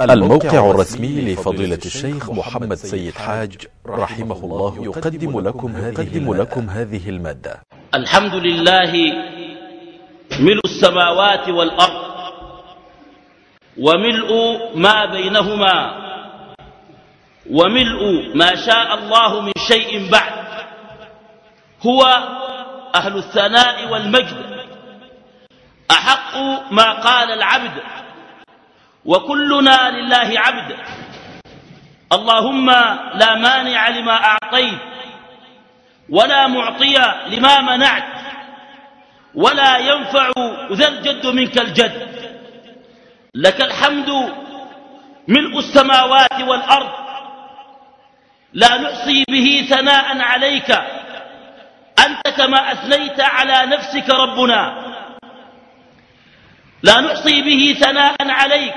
الموقع الرسمي لفضيلة الشيخ محمد سيد حاج رحمه الله يقدم لكم هذه, لكم هذه المادة. الحمد لله ملء السماوات والأرض وملء ما بينهما وملء ما شاء الله من شيء بعد. هو أهل الثناء والمجد. أحق ما قال العبد. وكلنا لله عبد. اللهم لا مانع لما أعطيت ولا معطي لما منعت ولا ينفع ذا الجد منك الجد. لك الحمد ملء السماوات والأرض. لا نحصي به ثناء عليك. أنت كما أثنيت على نفسك ربنا. لا نحصي به ثناء عليك.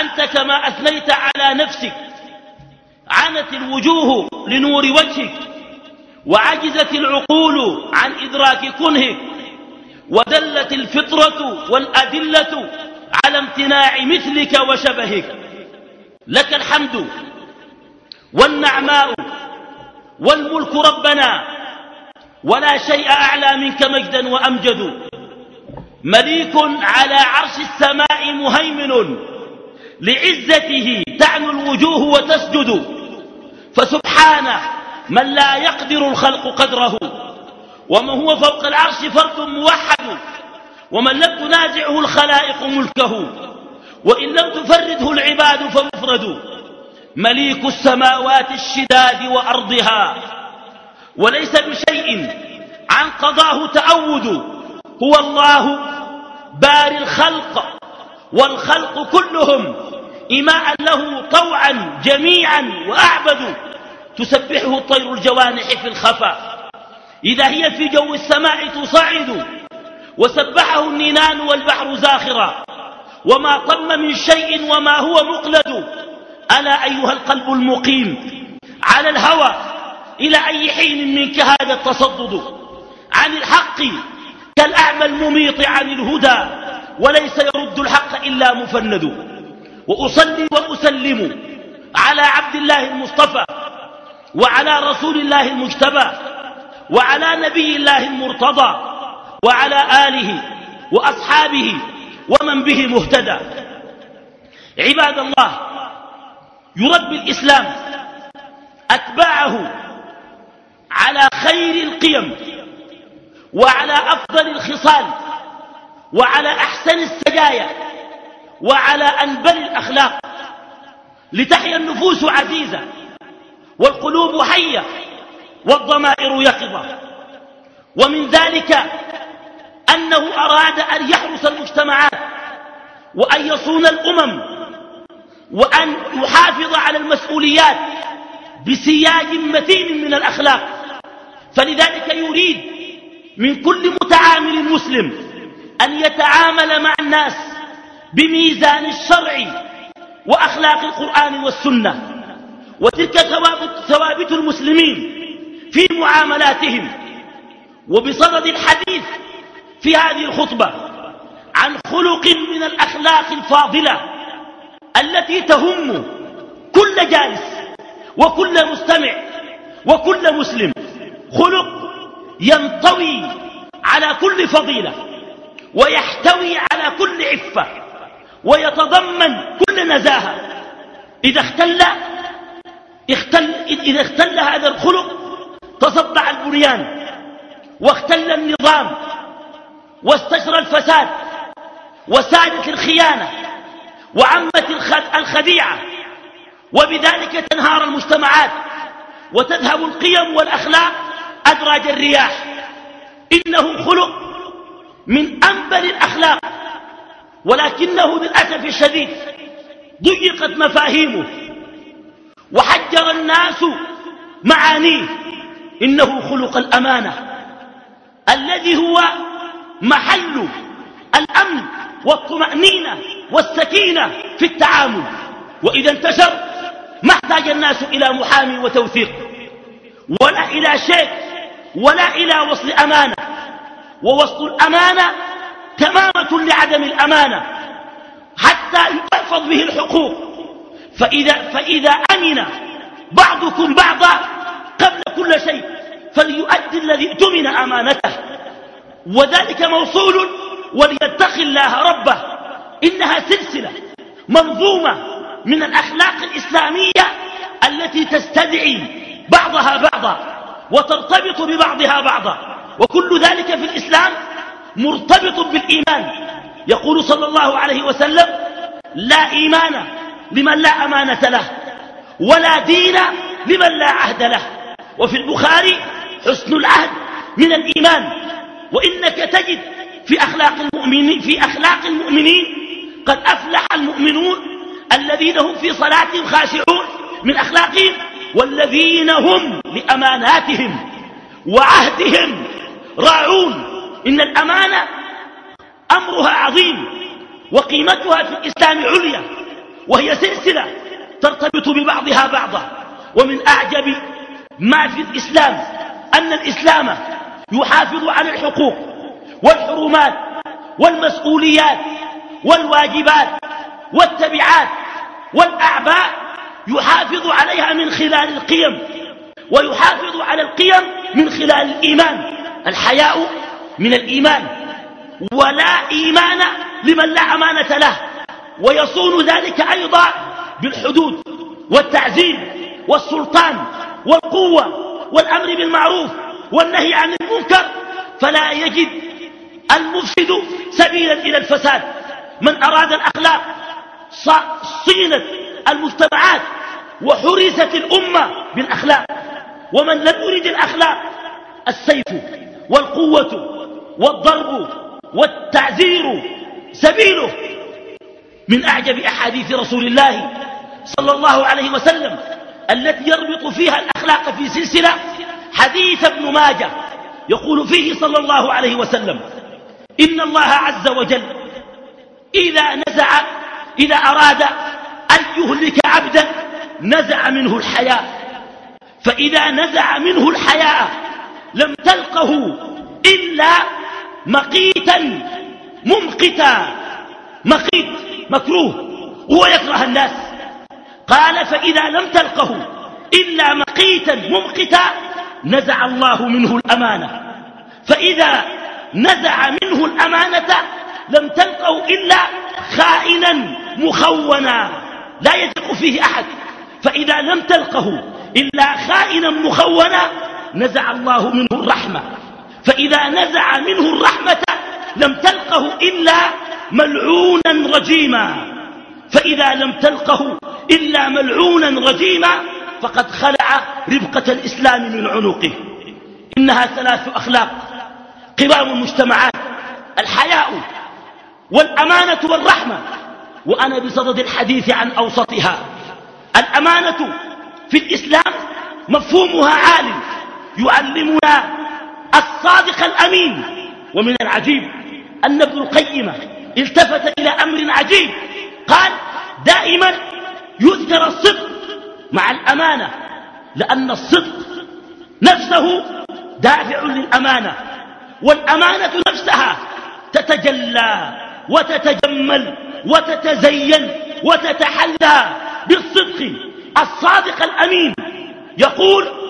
أنت كما أثنيت على نفسك عنت الوجوه لنور وجهك وعجزت العقول عن إدراك كنهك ودلت الفطرة والأدلة على امتناع مثلك وشبهك. لك الحمد والنعماء والملك ربنا ولا شيء أعلى منك مجدا وأمجد. مليك على عرش السماء مهيمن. لعزته تعنو الوجوه وتسجد. فسبحانه من لا يقدر الخلق قدره ومن هو فوق العرش فرد موحد ومن لم تنازعه الخلائق ملكه. وإن لم تفرده العباد فمفرد. مليك السماوات الشداد وأرضها. وليس بشيء عن قضاه تعود هو الله باري الخلق. والخلق كلهم إماء له طوعا جميعا وأعبد. تسبحه الطير الجوانح في الخفا. إذا هي في جو السماء تصعد. وسبحه النينان والبحر زاخرا. وما طم من شيء وما هو مقلد. ألا أيها القلب المقيم. على الهوى. إلى أي حين منك هذا التصدد؟ عن الحق كالأعمى المميط عن الهدى. وليس يرد الحق إلا مفند. وأصلي وأسلم على عبد الله المصطفى وعلى رسول الله المجتبى وعلى نبي الله المرتضى وعلى آله وأصحابه ومن به مهتدى. عباد الله يربي الإسلام أتباعه على خير القيم وعلى أفضل الخصال وعلى أحسن السجايا وعلى أنبل الأخلاق لتحيا النفوس عزيزة والقلوب حية والضمائر يقظة. ومن ذلك أنه أراد أن يحرس المجتمعات وأن يصون الأمم وأن يحافظ على المسؤوليات بسياج متين من الأخلاق. فلذلك يريد من كل متعامل مسلم أن يتعامل مع الناس بميزان الشرع وأخلاق القرآن والسنة. وتلك ثوابت المسلمين في معاملاتهم. وبصدد الحديث في هذه الخطبة عن خلق من الأخلاق الفاضلة التي تهم كل جالس وكل مستمع وكل مسلم. خلق ينطوي على كل فضيلة. ويحتوي على كل عفة ويتضمن كل نزاهة. إذا اختل, اختل إذا اختل هذا الخلق تصدع البنيان واختل النظام واستشرى الفساد وسادت الخيانة وعمت الخديعة وبذلك تنهار المجتمعات وتذهب القيم والأخلاق أدراج الرياح. إنه خلق من أنبل الأخلاق ولكنه للأسف الشديد ضيقت مفاهيمه وحجر الناس معانيه. إنه خلق الأمانة. الذي هو محل الأمن والطمأنينة والسكينة في التعامل. وإذا انتشر ما احتاج الناس إلى محامي وتوثيق ولا إلى شيء ولا إلى وصل أمانة. ووصل الأمانة تمامة لعدم الأمانة حتى حتى تحفظ به الحقوق. فإذا, فإذا أمن بعضكم بعضا قبل كل شيء فليؤدي الذي اؤتمن أمانته. وذلك موصول وليتق الله ربه. إنها سلسلة منظومة من الأخلاق الإسلامية التي تستدعي بعضها بعضا وترتبط ببعضها بعضا. وكل ذلك في الإسلام مرتبط بالإيمان. يقول صلى الله عليه وسلم لا إيمان لمن لا أمانة له ولا دين لمن لا عهد له. وفي البخاري حسن العهد من الإيمان. وإنك تجد في أخلاق المؤمنين, في أخلاق المؤمنين قد أفلح المؤمنون الذين هم في صلاتهم خاشعون من أخلاقهم والذين هم لأماناتهم وعهدهم راعون. إن الأمانة أمرها عظيم وقيمتها في الإسلام عليا وهي سلسلة ترتبط ببعضها بعضا. ومن أعجب ما في الإسلام أن الإسلام يحافظ على الحقوق والحرمات والمسؤوليات والواجبات والتبعات والأعباء يحافظ عليها من خلال القيم ويحافظ على القيم من خلال الإيمان. الحياء من الإيمان ولا إيمان لمن لا أمانة له ويصون ذلك أيضا بالحدود والتعزيم والسلطان والقوة والأمر بالمعروف والنهي عن المنكر فلا يجد المفسد سبيلا إلى الفساد. من أراد الأخلاق صينت المجتمعات وحرست الأمة بالأخلاق ومن لم يرد الأخلاق السيف. والقوة والضرب والتعزير سبيله من أعجب أحاديث رسول الله صلى الله عليه وسلم التي يربط فيها الأخلاق في سلسلة حديث ابن ماجه يقول فيه صلى الله عليه وسلم إن الله عز وجل إذا نزع إذا أراد أن يهلك عبدا نزع منه الحياء فإذا نزع منه الحياء لم تلقه إلا مقيتا ممقتا. مقيت مكروه. وهو يكره الناس. قال فإذا لم تلقه إلا مقيتا ممقتا نزع الله منه الأمانة. فإذا نزع منه الأمانة لم تلقه إلا خائنا مخونا. لا يثق فيه أحد. فإذا لم تلقه إلا خائنا مخونا نزع الله منه الرحمة. فإذا نزع منه الرحمة لم تلقه إلا ملعونا رجيما. فإذا لم تلقه إلا ملعونا رجيما فقد خلع ربقة الإسلام من عنقه. إنها ثلاث أخلاق قوام المجتمعات الحياء والأمانة والرحمة. وأنا بصدد الحديث عن أوسطها الأمانة في الإسلام مفهومها عال يعلمنا الصادق الأمين. ومن العجيب أن ابن القيم التفت إلى أمر عجيب. قال دائما يذكر الصدق مع الأمانة لأن الصدق نفسه دافع للأمانة والأمانة نفسها تتجلى وتتجمل وتتزين وتتحلى بالصدق. الصادق الأمين يقول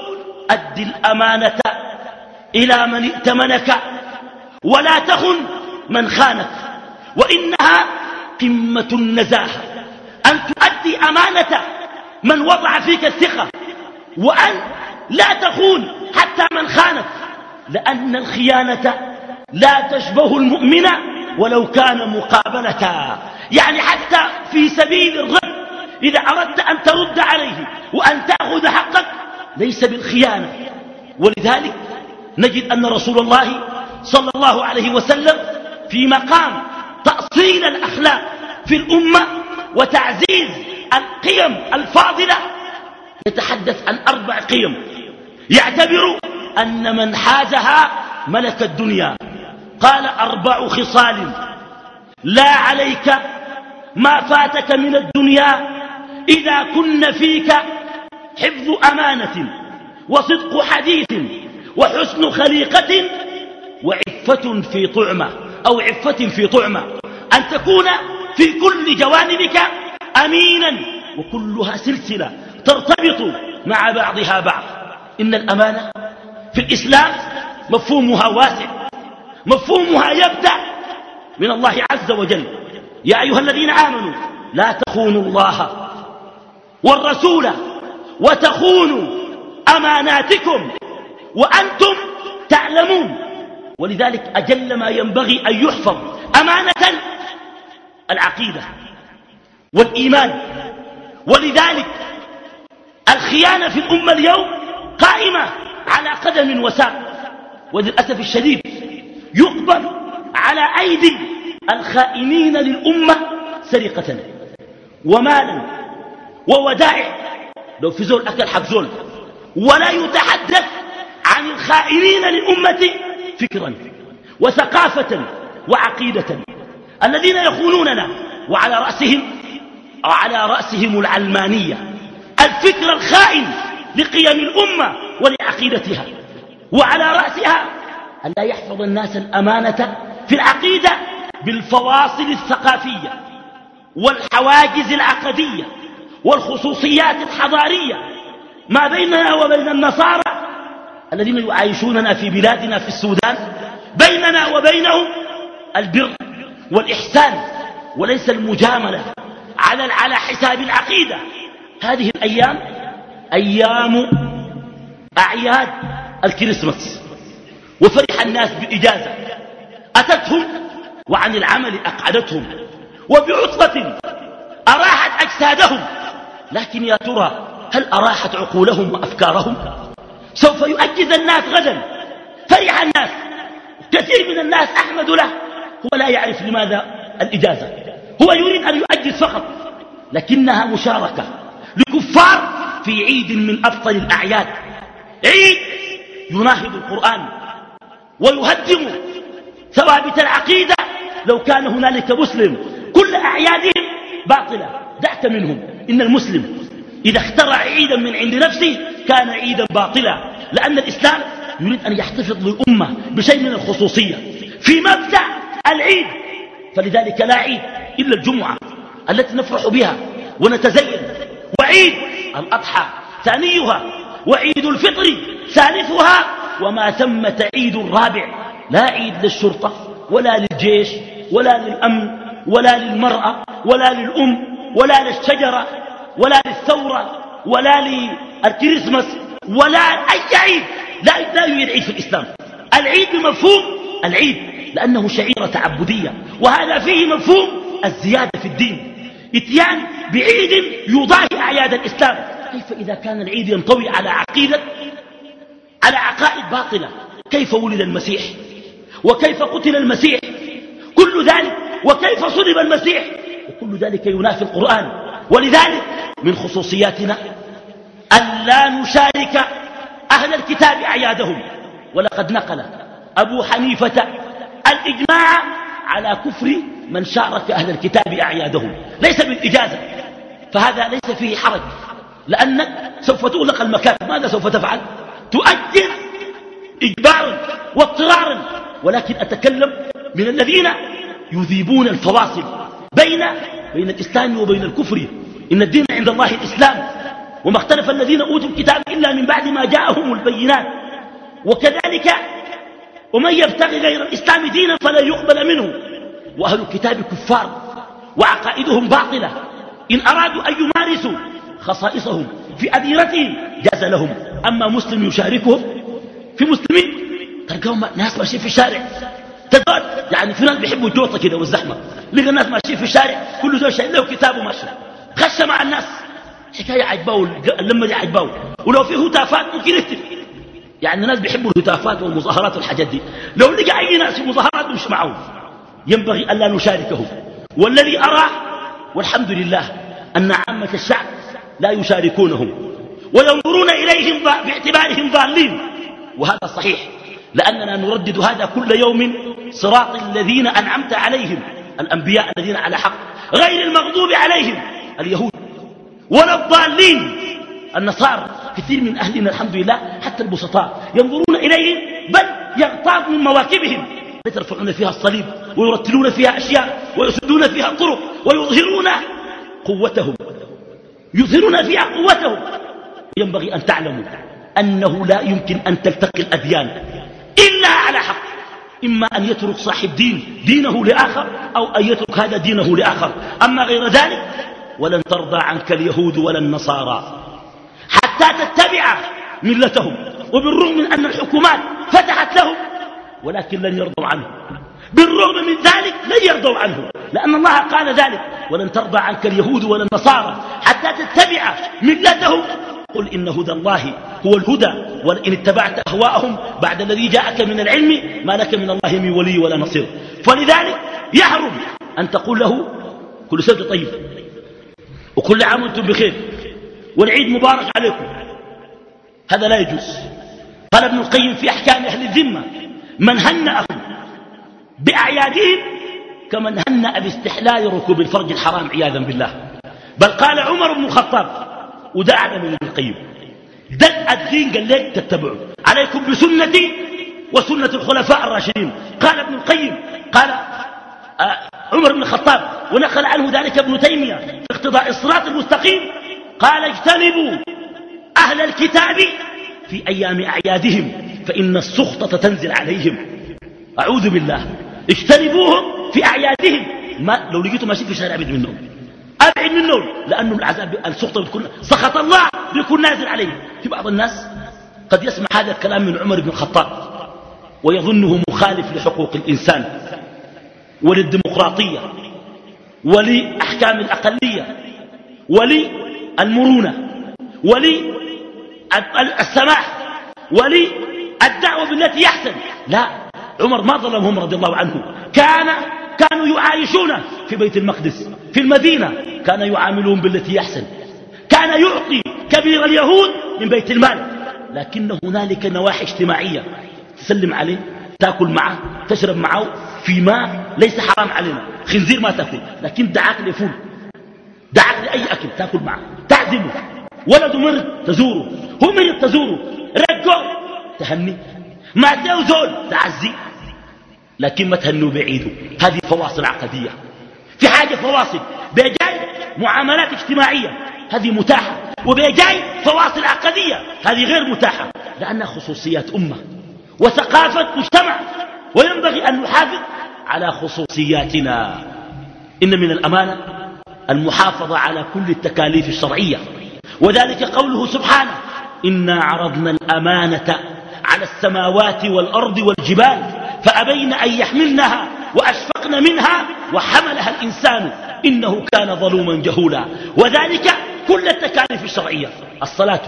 أد الأمانة إلى من ائتمنك ولا تخن من خانك وإنها قمة النزاهة. أن تؤدي أمانة من وضع فيك الثقة وأن لا تخون حتى من خانك لأن الخيانة لا تشبه المؤمن ولو كان مقابلة. يعني حتى في سبيل الرد إذا أردت أن ترد عليه وأن تأخذ حقك ليس بالخيانة. ولذلك نجد أن رسول الله صلى الله عليه وسلم في مقام تأصيل الأخلاق في الأمة وتعزيز القيم الفاضلة يتحدث عن أربع قيم. يعتبر أن من حازها ملك الدنيا. قال أربع خصال. لا عليك ما فاتك من الدنيا إذا كن فيك حفظ أمانة وصدق حديث وحسن خليقة وعفة في طعمة أو عفة في طعمة. أن تكون في كل جوانبك أمينا وكلها سلسلة ترتبط مع بعضها بعض. إن الأمانة في الإسلام مفهومها واسع مفهومها يبدأ من الله عز وجل. يا أيها الذين آمنوا لا تخونوا الله والرسول وتخونوا أماناتكم وأنتم تعلمون. ولذلك أجل ما ينبغي أن يحفظ أمانة العقيدة والإيمان. ولذلك الخيانة في الأمة اليوم قائمة على قدم وساق. وللأسف الشديد يقبل على أيدي الخائنين للأمة سرقة ومالا وودائع لو في زول أكل حق زول. ولا يتحدث عن الخائنين للأمة فكرا وثقافة وعقيدة. الذين يخونوننا وعلى رأسهم وعلى رأسهم العلمانية. الفكر الخائن لقيم الأمة ولعقيدتها. وعلى رأسها أن لا يحفظ الناس الأمانة في العقيدة بالفواصل الثقافية والحواجز العقدية. والخصوصيات الحضارية ما بيننا وبين النصارى الذين يعايشوننا في بلادنا في السودان بيننا وبينهم البر والإحسان وليس المجاملة على على حساب العقيدة. هذه الأيام أيام أعياد الكريسماس وفرح الناس بالإجازة أتتهم وعن العمل أقعدتهم وبعطبة أراحت أجسادهم. لكن يا ترى هل أراحت عقولهم وأفكارهم؟ سوف يؤجز الناس غدا. فرح الناس. كثير من الناس أحمد له. هو لا يعرف لماذا الإجازة. هو يريد أن يؤجز فقط. لكنها مشاركة لكفار في عيد من أبطل الأعياد. عيد يناهض القرآن ويهدم ثوابت العقيدة. لو كان هنالك مسلم كل أعيادهم باطلة. دعت منهم. إن المسلم إذا اخترع عيدا من عند نفسه كان عيدا باطلا لأن الإسلام يريد أن يحتفظ للأمة بشيء من الخصوصية. في مبدأ العيد فلذلك لا عيد إلا الجمعة التي نفرح بها ونتزين. وعيد الأضحى ثانيها وعيد الفطر ثالثها وما ثمة عيد الرابع. لا عيد للشرطة ولا للجيش ولا للأمن ولا للمرأة ولا للأم. ولا للشجرة ولا للثورة ولا للكريسماس ولا أي عيد. لا, لا يوجد عيد في الإسلام. العيد بمفهوم العيد لأنه شعيرة تعبدية. وهذا فيه مفهوم الزيادة في الدين. إتيان بعيد يضاهي أعياد الإسلام. كيف إذا كان العيد ينطوي على عقيدة على عقائد باطلة؟ كيف ولد المسيح؟ وكيف قتل المسيح؟ كل ذلك وكيف صلب المسيح؟ وكل ذلك ينافي القرآن. ولذلك من خصوصياتنا أن لا نشارك أهل الكتاب أعيادهم. ولقد نقل أبو حنيفة الإجماع على كفر من شارك أهل الكتاب أعيادهم. ليس بالإجازة. فهذا ليس فيه حرج. لأنك سوف تغلق المكاتب ماذا سوف تفعل؟ تؤجر إجبارا واضطرارا ولكن أتكلم من الذين يذيبون الفواصل. بين بين الإسلام وبين الكفر. إن الدين عند الله الإسلام. وما اختلف الذين أوتوا الكتاب إلا من بعد ما جاءهم البينات. وكذلك ومن يبتغي غير الإسلام دينا فلا يقبل منه. وأهل الكتاب كفار وعقائدهم باطلة. إن أرادوا أن يمارسوا خصائصهم في أديرتهم جاز لهم. أما مسلم يشاركهم في مسلمين تلقاهم ناس ماشيين في الشارع. تقعد يعني في ناس بيحبوا الجوطة كده والزحمة. لقى الناس ماشيين في الشارع كل زول شايل له كتاب وماشي. خش مع الناس. حكاية عجباو اللمة دي عجباو ولو في هتافات ممكن يكتب. يعني الناس بيحبوا الهتافات والمظاهرات والحاجات دي. لو لقى أي ناس في مظاهرات مش معهم. ينبغي ألا نشاركهم. والذي أرى والحمد لله أن عامة الشعب لا يشاركونهم. وينظرون إليهم باعتبارهم ضالين. وهذا صحيح. لأننا نردد هذا كل يوم صراط الذين أنعمت عليهم الأنبياء الذين على حق غير المغضوب عليهم اليهود ولا الضالين. النصارى كثير من أهلنا الحمد لله حتى البسطاء ينظرون إليهم بل يغتاظ من مواكبهم. يرفعون فيها الصليب ويرتلون فيها أشياء ويسدون فيها الطرق ويظهرون قوتهم يظهرون فيها قوتهم. ينبغي أن تعلموا أنه لا يمكن أن تلتقي الأديان. إلا على حق. إما أن يترك صاحب دين دينه لآخر أو أن يترك هذا دينه لآخر. أما غير ذلك ولن ترضى عنك اليهود ولا النصارى. حتى تتبع ملتهم. وبالرغم من أن الحكومات فتحت لهم ولكن لن يرضوا عنه. بالرغم من ذلك لن يرضوا عنه. لأن الله قال ذلك ولن ترضى عنك اليهود ولا النصارى حتى تتبع ملتهم. قل إن هدى الله هو الهدى ولئن اتبعت أهواءهم بعد الذي جاءك من العلم ما لك من الله من ولي ولا نصير. فلذلك يحرم أن تقول له كل سنة طيب وكل عام وأنتم بخير والعيد مبارك عليكم. هذا لا يجوز. قال ابن القيم في أحكام أهل الذمة من هنأهم بأعيادهم كمن هنأ باستحلال ركوب الفرج الحرام عياذا بالله. بل قال عمر بن الخطاب وده من ابن القيم. ده الدين قال لك تتبعوا عليكم بسنتي وسنة الخلفاء الراشدين. قال ابن القيم قال آه عمر بن الخطاب ونقل عنه ذلك ابن تيمية في اقتضاء الصراط المستقيم. قال اجتنبوا أهل الكتاب في أيام أعيادهم فإن السخطة تنزل عليهم. أعوذ بالله. اجتنبوهم في أعيادهم. ما لو لقيتوا ماشيين في شارع بدون منهم. أبعد منهم لأنه العذاب السخطة بتكون سخط الله بيكون نازل عليه. في بعض الناس قد يسمع هذا الكلام من عمر بن الخطاب ويظنه مخالف لحقوق الإنسان وللديمقراطية ولأحكام الأقلية وللمرونة وللسماح وللدعوة بالتي يحسن. لا عمر ما ظلمهم رضي الله عنه. كان كانوا يعايشون في بيت المقدس. في المدينة كان يعاملهم بالتي يحسن. كان يعطي كبير اليهود من بيت المال. لكن هنالك نواحي اجتماعية تسلم عليه تأكل معه تشرب معه في ماء ليس حرام علينا. خنزير ما تأكل لكن دعاك لفول. دعاك لأي أكل تأكل معه تعزمه. ولده مرض تزوره هو مرض تزوره رجعه. تهني. ما زول تعزي. لكن ما تهنوا بعيده. هذه فواصل عقدية في حاجة فواصل بيجاي معاملات اجتماعية هذه متاحة وبيجاي فواصل عقدية هذه غير متاحة لأنها خصوصيات أمة وثقافة مجتمع وينبغي أن نحافظ على خصوصياتنا. إن من الأمانة المحافظة على كل التكاليف الشرعية وذلك قوله سبحانه إنا عرضنا الأمانة على السماوات والأرض والجبال فأبين أن يحملنها وأشفقن منها وحملها الإنسان إنه كان ظلوما جهولا. وذلك كل التكاليف الشرعية. الصلاة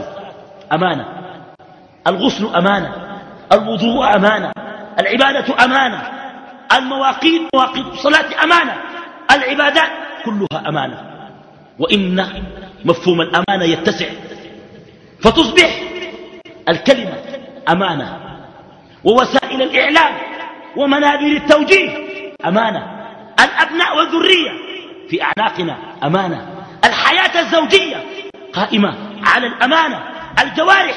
أمانة. الغسل أمانة. الوضوء أمانة. العبادة أمانة. المواقيت مواقيت الصلاة أمانة. العبادات كلها أمانة. وإن مفهوم الأمانة يتسع. فتصبح الكلمة أمانة. ووسائل الإعلام ومنابر التوجيه أمانة. الأبناء والذرية في أعناقنا أمانة. الحياة الزوجية قائمة على الأمانة. الجوارح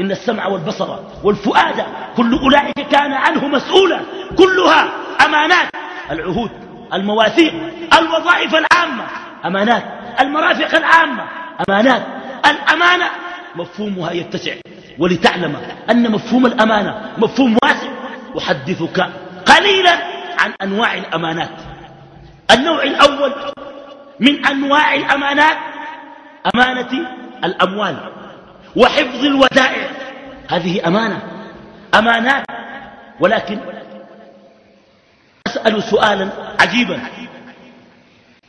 إن السمع والبصر والفؤاد كل أولئك كان عنه مسؤولا. كلها أمانات. العهود المواثيق الوظائف العامة أمانات. المرافق العامة أمانات. الأمانة مفهومها يتسع ولتعلم أن مفهوم الأمانة مفهوم واسع. أحدثك قليلا عن أنواع الأمانات. النوع الأول من أنواع الأمانات أمانة الأموال وحفظ الودائع. هذه أمانة أمانات. ولكن أسأل سؤالا عجيبا.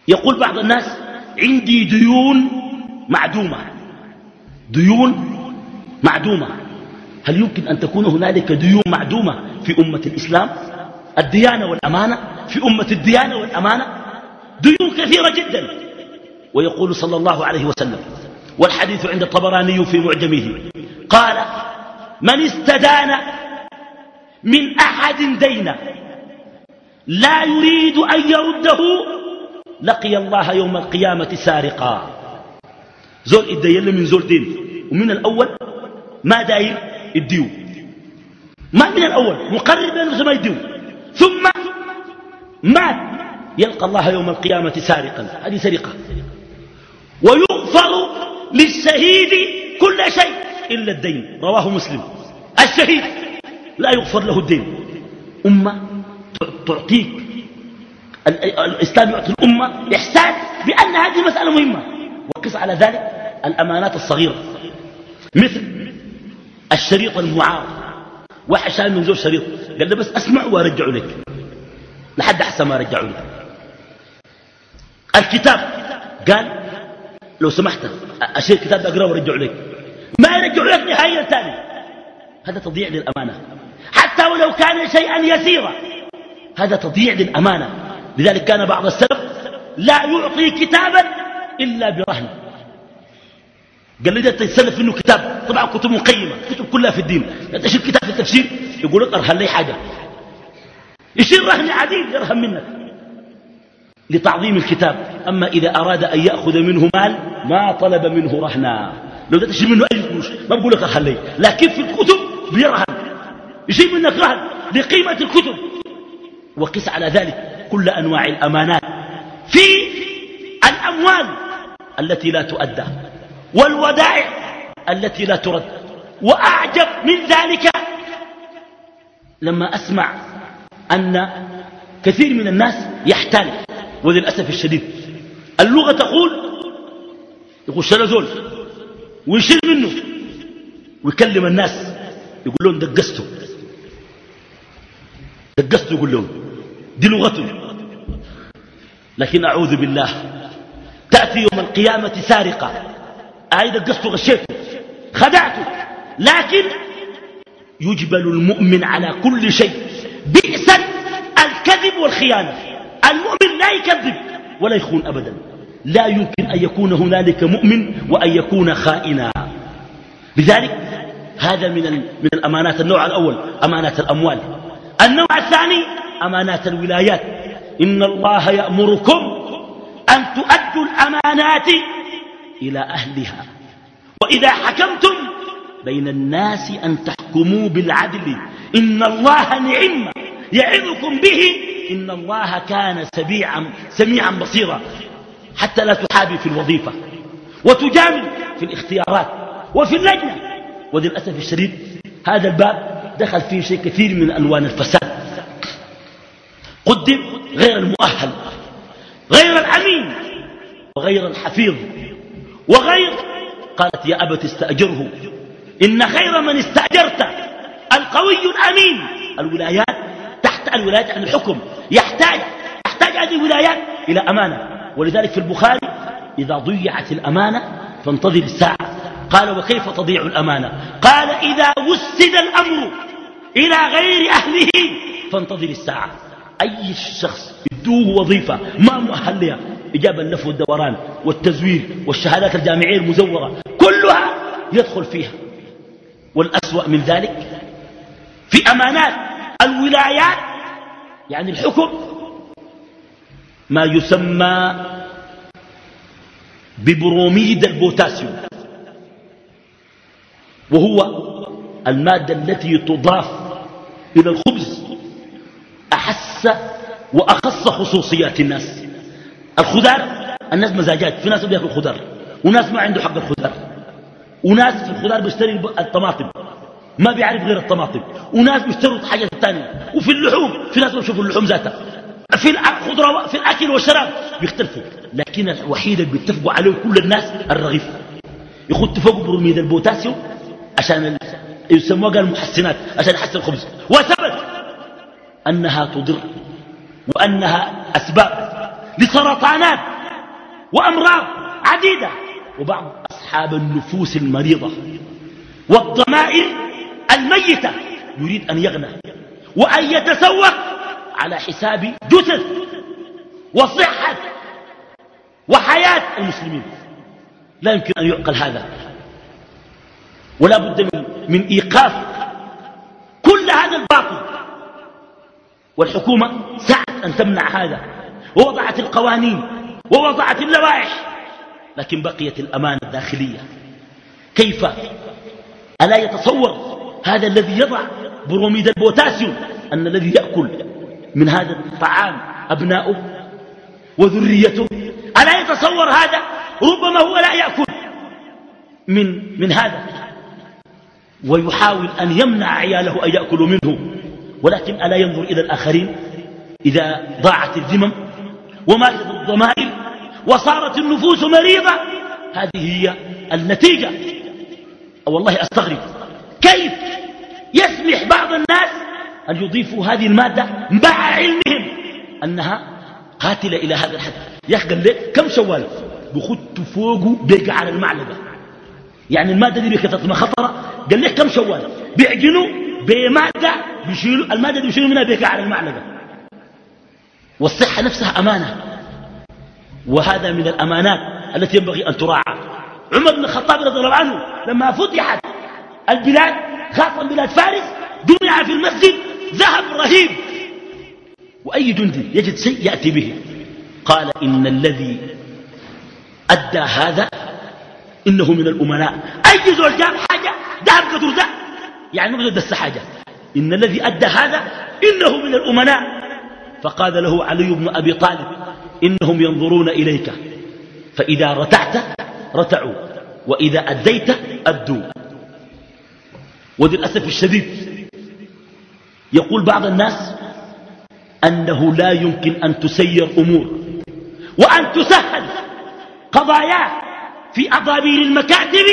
يقول بعض الناس عندي ديون معدومة. ديون معدومة. هل يمكن أن تكون هنالك ديون معدومة في أمة الإسلام؟ الديانة والأمانة في أمة الديانة والأمانة ديون كثيرة جدا. ويقول صلى الله عليه وسلم والحديث عند الطبراني في معجمه قال من استدان من أحد دينا لا يريد أن يرده لقي الله يوم القيامة سارقا. زول ادين من زول دين. ومن الأول ما داير يديو ما من الأول مقرب ما يديو. ثم مات. يلقى الله يوم القيامة سارقا. هذه سرقة. ويغفر للشهيد كل شيء إلا الدين. رواه مسلم. الشهيد لا يغفر له الدين. أمة تعطيك. الإسلام يعطي الأمة إحسان بأن هذه مسألة مهمة. وقس على ذلك الأمانات الصغيرة. مثل الشريط المعارض. واحد شال من زوج شريط. قال له بس أسمع وأرجع لك. لحد أحسن ما رجعوا لك الكتاب قال لو سمحت أشيل الكتاب أقرأه وأرجعه لك. ما يرجعوا لك نهائيا ثاني هذا تضييع للأمانة. حتى ولو كان شيئا يسيرا هذا تضييع للأمانة. لذلك كان بعض السلف لا يعطي كتابا إلا برهن. قال لي تسلف منه كتاب. طبعا كتب مقيمة. كتب كلها في الدين. تشيل كتاب في التفسير. يقول لك ارهن لي حاجة. يشيل رهن عديد يرهن منك. لتعظيم الكتاب. أما إذا أراد أن يأخذ منه مال ما طلب منه رهنا. لو تشيل منه أي قروش ما بقول لك ارهن لي. لكن في الكتب بيرهن. يشيل منك رهن. لقيمة الكتب. وقس على ذلك كل أنواع الأمانات. في الأموال التي لا تؤدى. والودائع التي لا ترد. وأعجب من ذلك لما أسمع أن كثير من الناس يحتال وللأسف الشديد. اللغة تقول يقول شلزول ويشيل منه ويكلم الناس يقول لهم دقسته. دقسته يقول لهم دي لغته. لكن أعوذ بالله تأتي يوم القيامة سارقة. أي دقسته غشيته خدعته. لكن يجبل المؤمن على كل شيء. بئسا الكذب والخيانة. المؤمن لا يكذب ولا يخون أبدا. لا يمكن أن يكون هنالك مؤمن وأن يكون خائنا. لذلك هذا من من الأمانات النوع الأول أمانات الأموال. النوع الثاني أمانات الولايات. إن الله يأمركم أن تؤدوا الأمانات إلى أهلها. وإذا حكمتم بين الناس أن تحكموا بالعدل. إن الله نعم يعظكم به. إن الله كان سميعا, سميعا بصيرا. حتى لا تحابي في الوظيفة. وتجامل في الاختيارات. وفي اللجنة. وللأسف الشديد هذا الباب دخل فيه شيء كثير من ألوان الفساد. قدم غير المؤهل. غير الأمين. وغير الحفيظ. وغير قالت يا أبت استأجره إن خير من استأجرت القوي الأمين الولايات تحت الولايات عن الحكم يحتاج تحتاج هذه الولايات إلى أمانة ولذلك في البخاري إذا ضيعت الأمانة فانتظر الساعة قال وكيف تضيع الأمانة قال إذا وسد الأمر إلى غير أهله فانتظر الساعة أي شخص يدوه وظيفة ما مؤهل لها إجابة اللف والدوران والتزوير والشهادات الجامعية المزورة كلها يدخل فيها. والأسوأ من ذلك في أمانات الولايات يعني الحكم ما يسمى ببروميد البوتاسيوم وهو المادة التي تضاف إلى الخبز أحس وأخص خصوصيات الناس. الخضار الناس مزاجات في ناس بياكل خضار وناس ما عنده حق الخضار وناس في الخضار بيشتري الطماطم ما بيعرف غير الطماطم وناس بيشتروا حاجات ثانية وفي اللحوم في ناس بيشوفوا اللحوم ذاتها في الخضروات في الأكل والشراب بيختلفوا لكن الوحيد اللي بيتفقوا عليه كل الناس الرغيف يخد اتفقوا برميد البوتاسيوم عشان يسموها قال المحسنات عشان يحسن الخبز وثبت أنها تضر وأنها أسباب لسرطانات وأمراض عديدة. وبعض أصحاب النفوس المريضة والضمائر الميتة يريد أن يغنى وأن يتسوق على حساب جثث وصحة وحياة المسلمين. لا يمكن أن يعقل هذا. ولا بد من, من إيقاف كل هذا الباطل. والحكومة سعت أن تمنع هذا. ووضعت القوانين ووضعت اللوائح لكن بقيت الأمانة الداخلية. كيف؟ ألا يتصور هذا الذي يضع بروميد البوتاسيوم أن الذي يأكل من هذا الطعام أبناؤه وذريته؟ ألا يتصور هذا؟ ربما هو لا يأكل من, من هذا. ويحاول أن يمنع عياله أن يأكلوا منه. ولكن ألا ينظر إلى الآخرين؟ إذا ضاعت الذمم وماتت الضمائر وصارت النفوس مريضة. هذه هي النتيجة. والله أستغرب. كيف يسمح بعض الناس أن يضيفوا هذه المادة مع علمهم أنها قاتلة إلى هذا الحد؟ يا أخي قال لك كم شوال بخط فوقه بيقع على المعلقة يعني المادة دي بكثرة خطرة؟ قال لك كم شوال بيعجنوا بمادة بيشيلوا المادة دي بيشيلوا منها بيقع على المعلقة والصحة نفسها أمانة. وهذا من الأمانات التي ينبغي أن تراعى. عمر بن الخطاب رضي الله عنه لما فتحت البلاد خاصة بلاد فارس جمع في المسجد ذهب رهيب. وأي جندي يجد شيء يأتي به. قال إن الذي أدى هذا إنه من الأمناء. أي زول جاب حاجة ذهب قدر يعني ما دس حاجة. إن الذي أدى هذا إنه من الأمناء. فقال له علي بن أبي طالب إنهم ينظرون إليك فإذا رتعت رتعوا وإذا أديت أدوا وللأسف الشديد يقول بعض الناس أنه لا يمكن أن تسير أمور وأن تسهل قضايا في أضابير المكاتب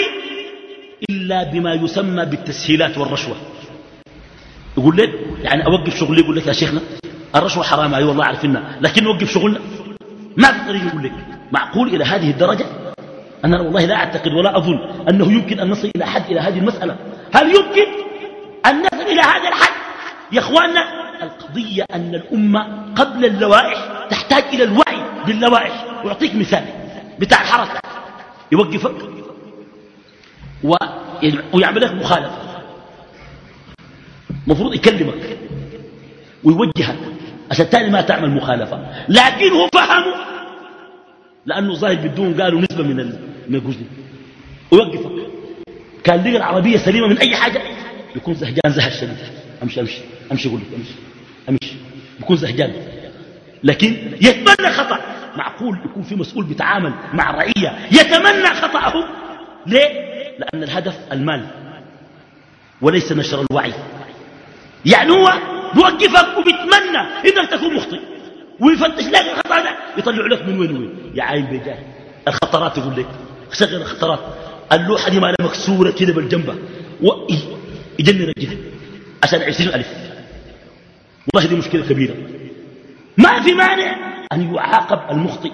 إلا بما يسمى بالتسهيلات والرشوة. يقول لك يعني أوقف شغلي يقول لك يا شيخنا الرشوة حرام أي والله عارفينها لكن نوقف شغلنا. ما في طريق يقول لك معقول إلى هذه الدرجة؟ أنا والله لا أعتقد ولا أظن أنه يمكن أن نصل إلى حد إلى هذه المسألة. هل يمكن أن نصل إلى هذا الحد؟ يا أخواننا القضية أن الأمة قبل اللوائح تحتاج إلى الوعي باللوائح. وأعطيك مثال بتاع الحركة. يوقفك. ويعمل لك مخالفة. مفروض يكلمك. ويوجهك. عشان تاني ما تعمل مخالفة. لكن هو فهمه لأنه ظاهر بدون قالوا نسبة من من الجزء. ويوقفك. كان لقى العربية سليمة من أي حاجة يكون زهجان زهر شديد. أمشي أمشي أمشي يقول لك أمشي أمشي. يكون زهجان. لكن يتمنى خطأ. معقول يكون في مسؤول بيتعامل مع الرعية يتمنى خطأه ليه؟ لأن الهدف المال. وليس نشر الوعي. يعني هو بيوقفك وبيتمنى إنك تكون مخطئ. ويفتش لك الخطأ ده يطلع لك من وين وين؟ يا عين بجاه الخطرات يقول لك شغل الخطرات. اللوحة دي مالها مكسورة كده بالجنبة. يجنن الجهة عشان عشرين ألف. والله دي مشكلة كبيرة. ما في مانع أن يعاقب المخطئ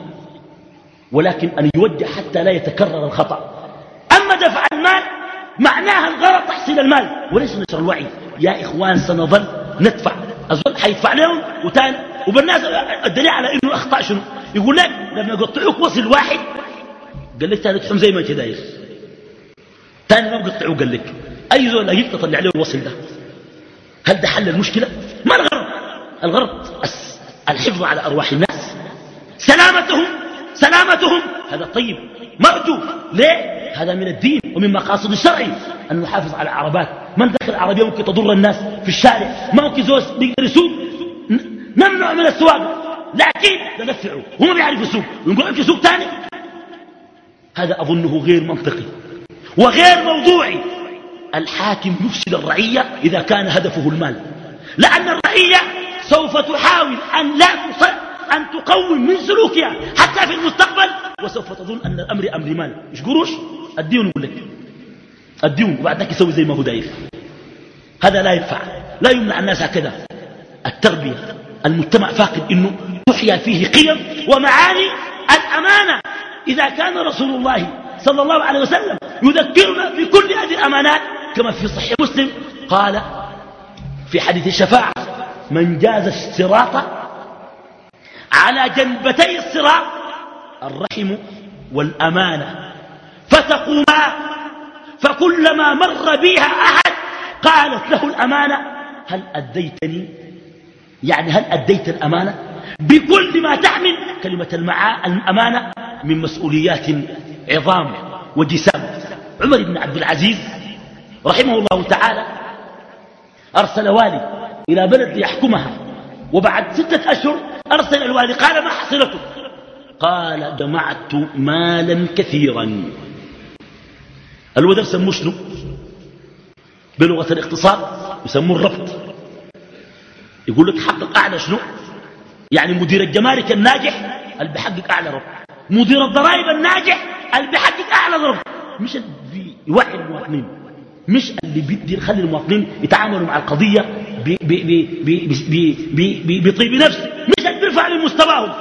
ولكن أن يوجه حتى لا يتكرر الخطأ. أما دفع المال معناها الغرض تحصيل المال. وليس نشر الوعي؟ يا إخوان سنظل ندفع الظل حيدفع لهم وتاني. وبالناس الدليل على إنه أخطأ شنو؟ يقول لك لما يقطعوك وصل واحد قال لك تاني تحم زي ما أنت داير تاني ما قطعوه قال لك أي زول أجيب تطلع له الوصل ده؟ هل ده حل المشكلة؟ ما الغرض؟ الغرض الحفظ على أرواح الناس. سلامتهم سلامتهم. هذا طيب. مرجو. ليه؟ هذا من الدين ومن مقاصد الشرع أن نحافظ على العربات من دخل العربية ممكن تضر الناس في الشارع؟ ما ممكن زوز بيقدر يسوق؟ نمنع من السواق. لكن ندفعه هو ما بيعرف يسوق. ونقول امشي سوق ثاني هذا أظنه غير منطقي. وغير موضوعي. الحاكم يفسد الرعية إذا كان هدفه المال. لأن الرعية سوف تحاول أن لا أن تقوم من سلوكها حتى في المستقبل. وسوف تظن أن الأمر أمر مال. مش قروش؟ الدين يقول لك الدين وبعد ذلك يسوي زي ما هو داير. هذا لا ينفع. لا يمنع الناس هكذا. التربية المجتمع فاقد إنه تحيا فيه قيم ومعاني الأمانة. إذا كان رسول الله صلى الله عليه وسلم يذكرنا بكل هذه الأمانات كما في صحيح مسلم قال في حديث الشفاعة من جاز الصراط على جنبتي الصراط الرحم والأمانة فتقوما فكلما مر بها أحد قالت له الأمانة هل أديتني؟ يعني هل أديت الأمانة؟ بكل ما تحمل كلمة الأمانة من مسؤوليات عظام وجسام. عمر بن عبد العزيز رحمه الله تعالى أرسل والي إلى بلد ليحكمها وبعد ستة أشهر أرسل الوالي قال ما حصلكم قال جمعت مالا كثيرا. الودر سموه شنو؟ بلغة الاقتصاد يسموه الربط يقول لك حقق أعلى شنو؟ يعني مدير الجمارك الناجح اللي بيحقق أعلى ربط مدير الضرائب الناجح اللي بيحقق أعلى ربط مش اللي يوحي المواطنين مش اللي بيدي يخلي المواطنين يتعاملوا مع القضية بطيب نفس مش اللي بيرفع من مستواهم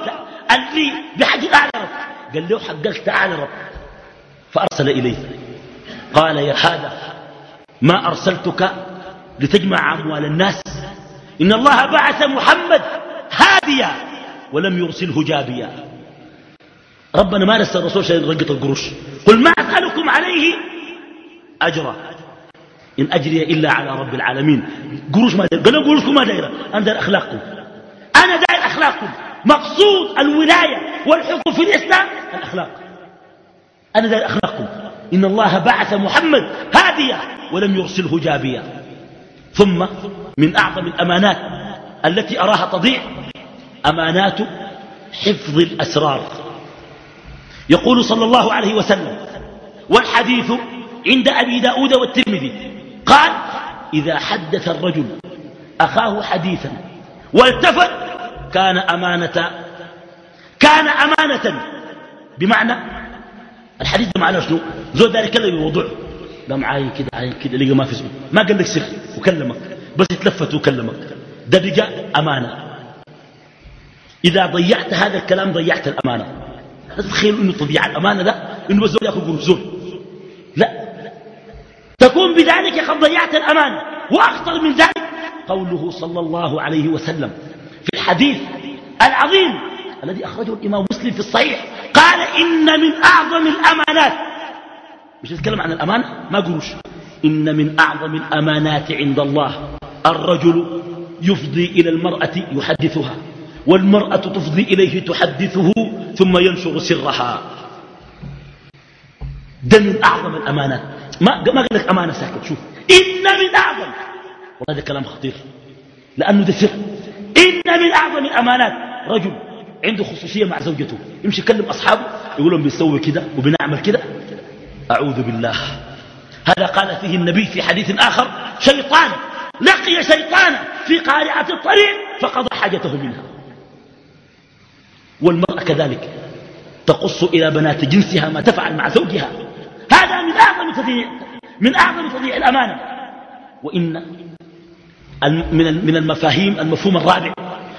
اللي بيحقق أعلى رب قال له حققت أعلى رب فأرسل إليه. قال يا هذا ما أرسلتك لتجمع أموال الناس؟ إن الله بعث محمد هاديا ولم يرسله جابيا. ربنا ما رسل الرسول شيء رقة القروش. قل ما أسألكم عليه أجرا. إن أجري إلا على رب العالمين. قروش ما داير قالوا قروشكم ما دايرة. أنا داير أخلاقكم. أنا داير أخلاقكم. مقصود الولاية والحكم في الإسلام الأخلاق. أنا داير أخلاقكم. إن الله بعث محمد هاديا ولم يرسله جابيا. ثم من أعظم الأمانات التي أراها تضيع أمانات حفظ الأسرار. يقول صلى الله عليه وسلم والحديث عند أبي داود والترمذي قال إذا حدث الرجل أخاه حديثا والتفت كان أمانة كان أمانة بمعنى الحديث ده معناه شنو؟ زول داري يكلم بوضوع قام عاين كده عاين كده لقى ما في سوء ما قال لك سر وكلمك. بس اتلفت وكلمك. ده بقى أمانة. إذا ضيعت هذا الكلام ضيعت الأمانة. تخيلوا إنه تضيع الأمانة ده إنه بس زول قروش زول. لا. تكون بذلك قد ضيعت الأمانة وأخطر من ذلك. قوله صلى الله عليه وسلم في الحديث العظيم الذي أخرجه الإمام مسلم في الصحيح قال إن من أعظم الأمانات. مش نتكلم عن الأمانة ما قروش. إن من أعظم الأمانات عند الله. الرجل يفضي إلى المرأة يحدثها والمرأة تفضي إليه تحدثه ثم ينشر سرها. ده من أعظم الأمانات. ما ما قال لك أمانة ساكت؟ شوف. إن من أعظم. وهذا كلام خطير. لأنه ده سر. إن من أعظم الأمانات. رجل عنده خصوصية مع زوجته. يمشي يكلم أصحابه يقول لهم بنسوي كده وبنعمل كده. أعوذ بالله. هذا قال فيه النبي في حديث آخر شيطان لقي شيطانا في قارعة الطريق فقضى حاجته منها. والمرأة كذلك تقص إلى بنات جنسها ما تفعل مع زوجها. هذا من أعظم تضييع من أعظم تضييع الأمانة. وإن من المفاهيم المفهوم الرابع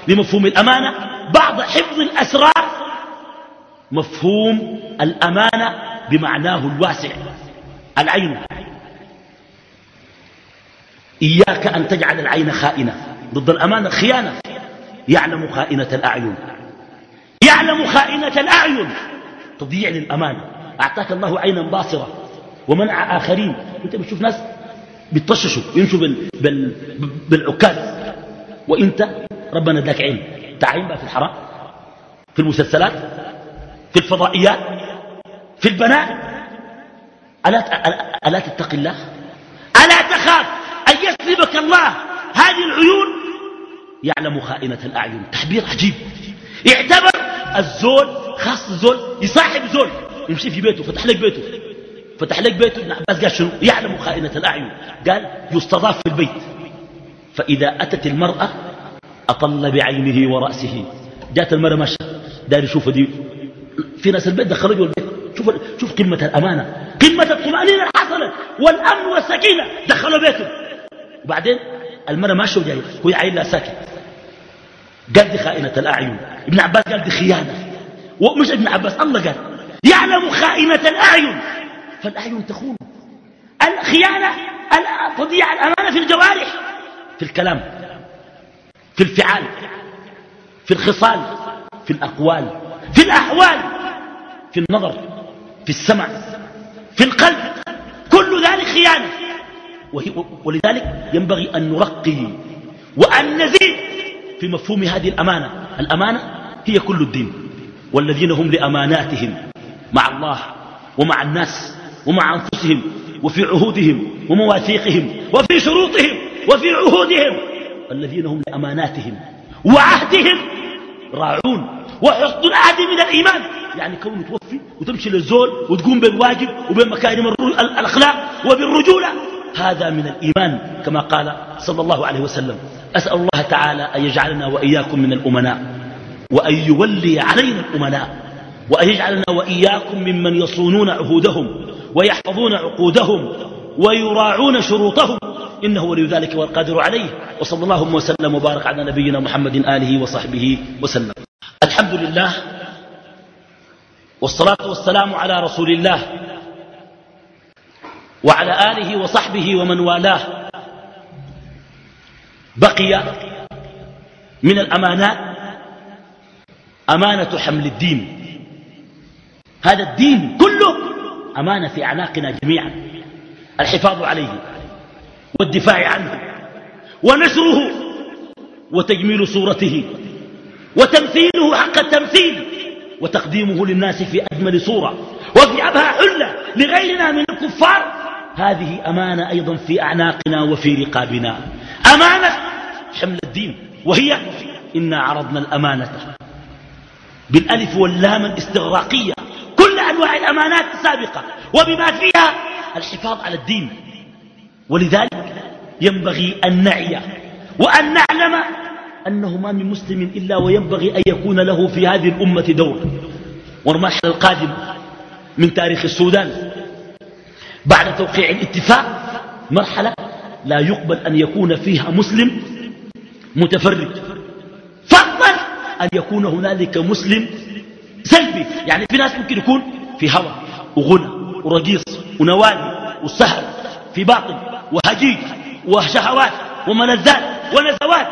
لمفهوم الأمانة بعض حفظ الأسرار. مفهوم الأمانة بمعناه الواسع العين. إياك أن تجعل العين خائنة. ضد الأمانة خيانة. يعلم خائنة الأعين. يعلم خائنة الأعين. تضيع للأمانة. أعطاك الله عينا باصرة ومنع آخرين. أنت بتشوف ناس بيطششوا يمشوا بال... بال... بالعكاز. وإنت ربنا اداك عين. تعين بقى في الحرام في المسلسلات في الفضائيات في البنات ألا, ألا تتقي الله؟ ألا تخاف أن يسلبك الله؟ هذه العيون. يعلم خائنة الأعين. تحبير عجيب. اعتبر الزول خاص الزول يصاحب زول. يمشي في بيته فتح لك بيته. فتح لك بيته. ابن عباس قال شنو؟ يعلم خائنة الأعين. قال يستضاف في البيت. فإذا أتت المرأة أطل بعينه ورأسه. جات المرأة ماشى دار يشوف دي. في ناس البيت دخلوا البيت. شوف شوف قمة الأمانة. قمة الطمأنينة حصلت. والأمن والسكينة دخلوا بيته وبعدين المرأة ماشية وجاية. هو عين لا ساكت قال دي خائنة الأعين. ابن عباس قال دي خيانة. ومش ابن عباس الله قال. يعلم خائنة الأعين. فالأعين تخون. الخيانة تضيع الأمانة في الجوارح. في الكلام. في الفعال في الخصال في الأقوال في الأحوال في النظر في السمع في القلب كل ذلك خيانة. ولذلك ينبغي أن نرقي وأن نزيد في مفهوم هذه الأمانة. الأمانة هي كل الدين والذين هم لأماناتهم مع الله ومع الناس ومع أنفسهم وفي عهودهم ومواثيقهم وفي شروطهم وفي عهودهم. الذين هم لأماناتهم وعهدهم راعون وحسن العهد من الإيمان. يعني كونه توفي وتمشي للزول وتقوم بالواجب وبين مكارم الأخلاق وبالرجولة. هذا من الإيمان كما قال صلى الله عليه وسلم. أسأل الله تعالى أن يجعلنا وإياكم من الأمناء وأن يولي علينا الأمناء وأن يجعلنا وإياكم ممن يصونون عهودهم ويحفظون عقودهم ويراعون شروطهم إنه ولي ذلك والقادر عليه. وصلى الله وسلم وبارك على نبينا محمد آله وصحبه وسلم. الحمد لله والصلاة والسلام على رسول الله وعلى آله وصحبه ومن والاه. بقي من الأمانات أمانة حمل الدين. هذا الدين كله أمانة في أعناقنا جميعا. الحفاظ عليه. والدفاع عنه ونشره وتجميل صورته وتمثيله حق التمثيل وتقديمه للناس في أجمل صورة وفي أبهى حلة لغيرنا من الكفار. هذه أمانة أيضا في أعناقنا وفي رقابنا. أمانة حمل الدين وهي إنا عرضنا الأمانة بالألف واللام الاستغراقية. كل أنواع الأمانات السابقة وبما فيها الحفاظ على الدين. ولذلك ينبغي أن نعي. وأن نعلم أنه ما من مسلم إلا وينبغي أن يكون له في هذه الأمة دور. والمرحلة القادمة من تاريخ السودان. بعد توقيع الاتفاق مرحلة لا يقبل أن يكون فيها مسلم متفرد. فضلا أن يكون هنالك مسلم سلبي. يعني في ناس ممكن يكون في هوى وغنى ورقيص ونوادي وسهر في باطل وهجيج. وشهوات وملذات ونزوات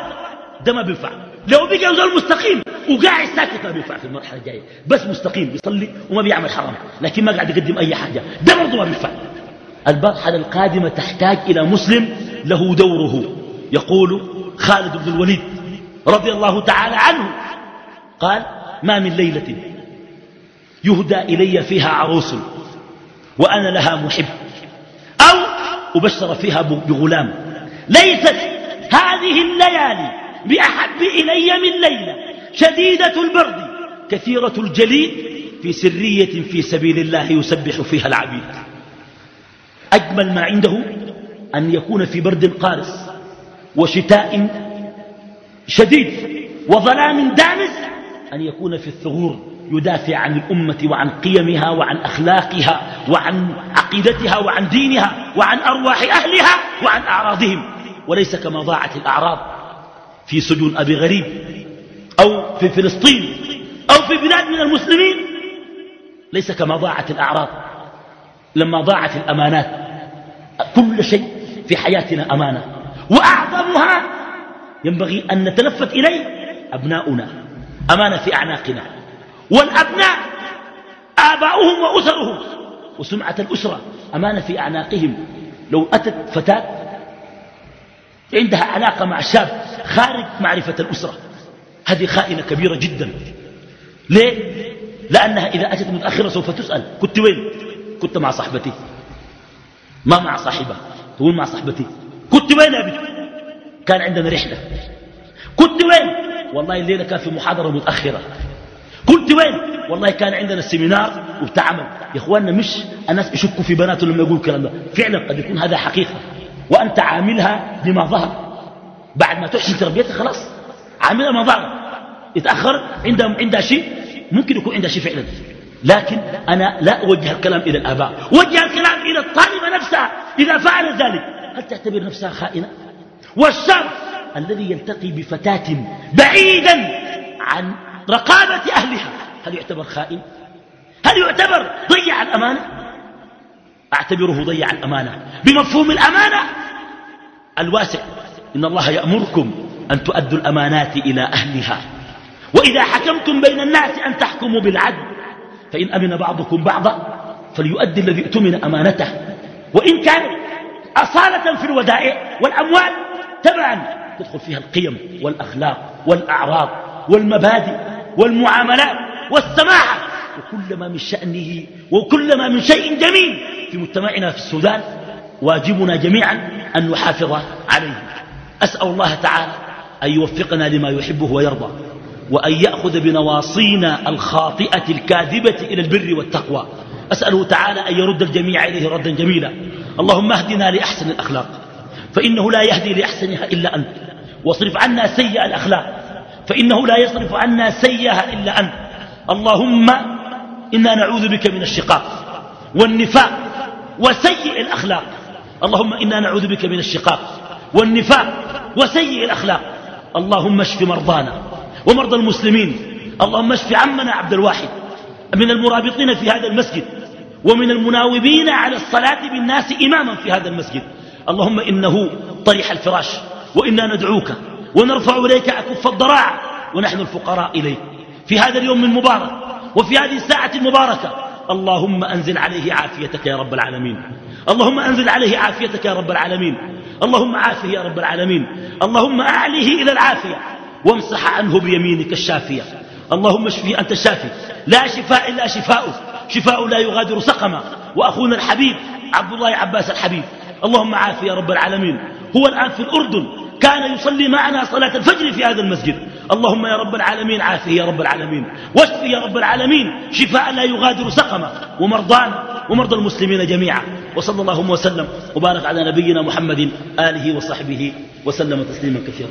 ده ما بينفع. لو بقى زول مستقيم وقاعد ساكت ما بينفع في المرحلة الجاية. بس مستقيم بيصلي وما بيعمل حرام لكن ما قاعد يقدم أي حاجة. ده برضه ما بينفع. المرحله القادمة تحتاج إلى مسلم له دوره. يقول خالد بن الوليد رضي الله تعالى عنه قال ما من ليلة يهدى إلي فيها عروس وأنا لها محب أو أبشر فيها بغلام ليست هذه الليالي بأحب إلي من ليلة شديدة البرد كثيرة الجليد في سرية في سبيل الله يسبح فيها العبيد. أجمل ما عنده أن يكون في برد قارس وشتاء شديد وظلام دامس أن يكون في الثغور يدافع عن الأمة وعن قيمها وعن أخلاقها وعن عقيدتها وعن دينها وعن أرواح أهلها وعن أعراضهم. وليس كما ضاعت الأعراض في سجون أبي غريب أو في فلسطين أو في بلاد من المسلمين. ليس كما ضاعت الأعراض. لما ضاعت الأمانات. كل شيء في حياتنا أمانة. وأعظمها ينبغي أن نتلفت إليه أبناؤنا. أمانة في أعناقنا. والأبناء آباؤهم وأسرهم. وسمعة الأسرة. أمانة في أعناقهم. لو أتت فتاة عندها علاقة مع شاب خارج معرفة الأسرة هذه خائنة كبيرة جدا ليه؟ لأنها إذا أتت متأخرة سوف تسأل كنت وين؟ كنت مع صاحبتي ما مع صاحبة تقول مع صاحبتي كنت وين يا بنت؟ كان عندنا رحلة كنت وين؟ والله الليلة كان في محاضرة متأخرة كنت وين؟ والله كان عندنا السيمينار وبتعمل يا إخواننا مش الناس يشكوا في بناتهم لما يقولوا الكلام ده فعلا قد يكون هذا حقيقة وأنت عاملها بما ظهر. بعد ما تحسن تربيتها خلاص. عاملها ما ظهر. يتأخر عندها عندها شيء. ممكن يكون عندها شيء فعلا. لكن أنا لا أوجه الكلام إلى الآباء. وجه الكلام إلى الطالبة نفسها. إذا فعلت ذلك هل تعتبر نفسها خائنة؟ والشاب الذي يلتقي بفتاة بعيدا عن رقابة أهلها هل يعتبر خائن؟ هل يعتبر ضيع الأمانة؟ أعتبره ضيع الأمانة. بمفهوم الأمانة الواسع. إن الله يأمركم أن تؤدوا الأمانات إلى أهلها. وإذا حكمتم بين الناس أن تحكموا بالعدل فإن أمن بعضكم بعضا فليؤدي الذي اؤتمن أمانته. وإن كان أصالة في الودائع والأموال تبعا تدخل فيها القيم والأخلاق والأعراض والمبادئ والمعاملات والسماحة. وكل ما من شأنه وكل ما من شيء جميل في مجتمعنا في السودان واجبنا جميعا أن نحافظ عليه. أسأل الله تعالى أن يوفقنا لما يحبه ويرضى وأن يأخذ بنواصينا الخاطئة الكاذبة إلى البر والتقوى. أسأله تعالى أن يرد الجميع إليه ردا جميلا. اللهم اهدنا لأحسن الأخلاق فإنه لا يهدي لأحسنها إلا أنت. واصرف عنا سيء الأخلاق فإنه لا يصرف عنا سيئها إلا أنت. اللهم إنا نعوذ بك من الشقاق والنفاق وسيء الأخلاق. اللهم إنا نعوذ بك من الشقاق والنفاق وسيء الأخلاق. اللهم اشف مرضانا ومرضى المسلمين. اللهم اشف عمنا عبد الواحد. من المرابطين في هذا المسجد ومن المناوبين على الصلاة بالناس إماما في هذا المسجد. اللهم إنه طريح الفراش وإنا ندعوك ونرفع إليك أكف الضراع ونحن الفقراء إليك. في هذا اليوم المبارك وفي هذه الساعة المباركة. اللهم أنزل عليه عافيتك يا رب العالمين. اللهم أنزل عليه عافيتك يا رب العالمين. اللهم عافه يا رب العالمين. اللهم أعليه إلى العافية. وامسح عنه بيمينك الشافية. اللهم اشفه أنت الشافي. لا شفاء إلا شفاؤه. شفاء لا يغادر سقما. وأخونا الحبيب عبد الله عباس الحبيب. اللهم عافي يا رب العالمين. هو الآن في الأردن. كان يصلي معنا صلاة الفجر في هذا المسجد. اللهم يا رب العالمين عافه يا رب العالمين. واشفي يا رب العالمين. شفاء لا يغادر سقما. ومرضانا ومرضى المسلمين جميعا. وصلى اللهم وسلم. وبارك على نبينا محمد آله وصحبه وسلم تسليما كثيرا.